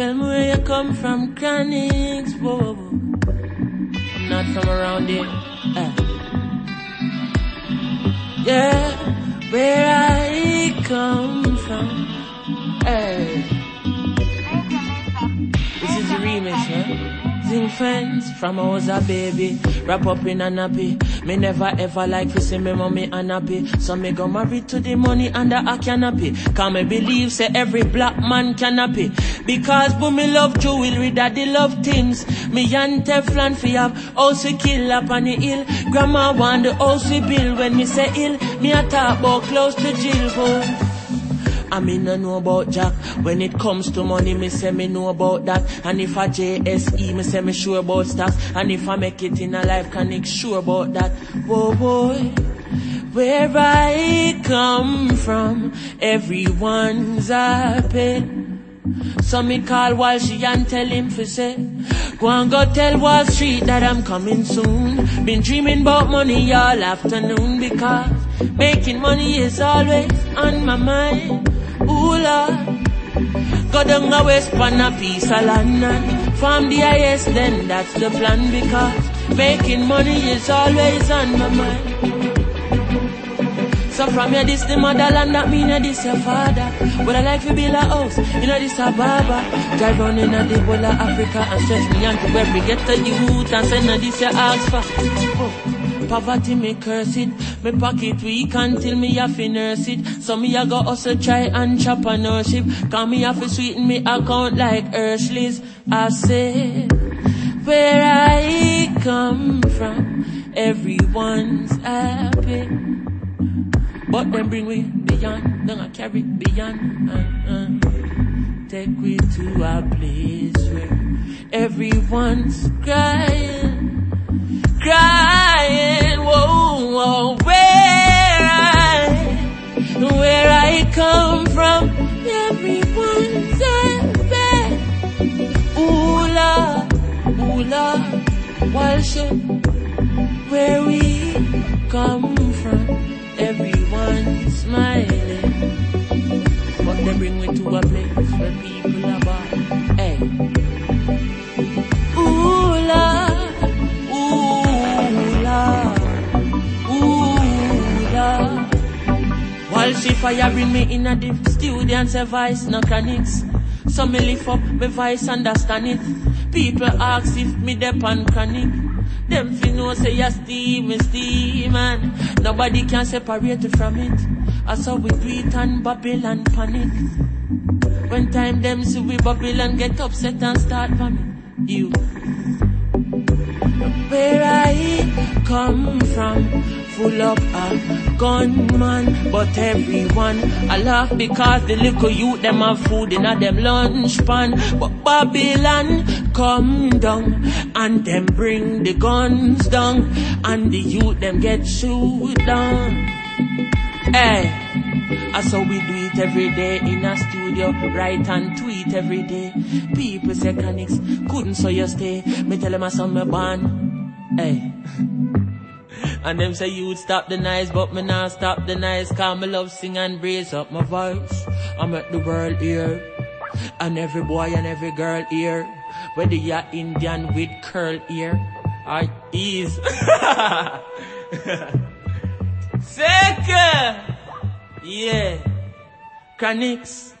Tell me where you come from, Chronixx. Whoa, whoa, whoa. I'm not from around here. Eh. Yeah, where Remix, yeah? Eh? Zing fans from I was a baby. Wrap up in a nappy. Me never ever like to see me mommy unhappy. So me go married to the money under a canopy. Can me believe say every black man can happy. Because boom me love jewelry, daddy love things. Me and Teflon fi have also kill up on the hill. Grandma want the house we build when me say ill. Me a talk about close to jail boy. I me no know about Jack. When it comes to money, me say me know about that. And if I JSE, me say me sure about stocks. And if I make it in a life, can I sure about that. Whoa boy, where I come from, everyone's happy. So me call Wall she and tell him fi say Go and go tell Wall Street that I'm coming soon Been dreaming about money all afternoon Because making money is always on my mind Ooh Lord Go down a west pan a piece of land and Farm the highest then that's the plan Because making money is always on my mind so from here, this the motherland, that mean that this your father. But I like to build a house, you know this a barber. Drive round in a the whole of Africa and stretch me onto every get to youth and send a this your ask for. Oh. Poverty me curse it, me pocket weak until me have to nurse it. So me a go also try and entrepreneurship, cause me have to sweeten me account like Hershey's. I say, where I come from, everyone's happy. But them bring we beyond, then I carry beyond. Uh, uh. Take we to a place where everyone's crying, crying. Whoa, where I, where I come from, everyone's. Ooh Lord, ooh Lord, while should where we come from She firing me in a deep studio and say voice no Chronixx. So me lift up my voice understand it. People ask if me dep on chronic. Them fi know say ya steam, me steam and nobody can separate from it. I saw we it and Babylon panic. When time them see we Babylon get upset and start vomit. You. Where I come from, full up of gunman, but everyone I laugh because the little youth them have food in a them lunch pan. But Babylon come down and them bring the guns down and the youth them get shoot down. Eh, hey. That's how we do it every day in a studio, write and tweet every day. People say Chronixx couldn't so you stay. Me tell them I saw me born. Hey. Eh. And them say you'd stop the noise, but me not stop the noise. Cause me love sing and raise up my voice. I make the world hear. And every boy and every girl hear. Whether you're Indian with curl ear. I is. Second. Yeah. Chronixx.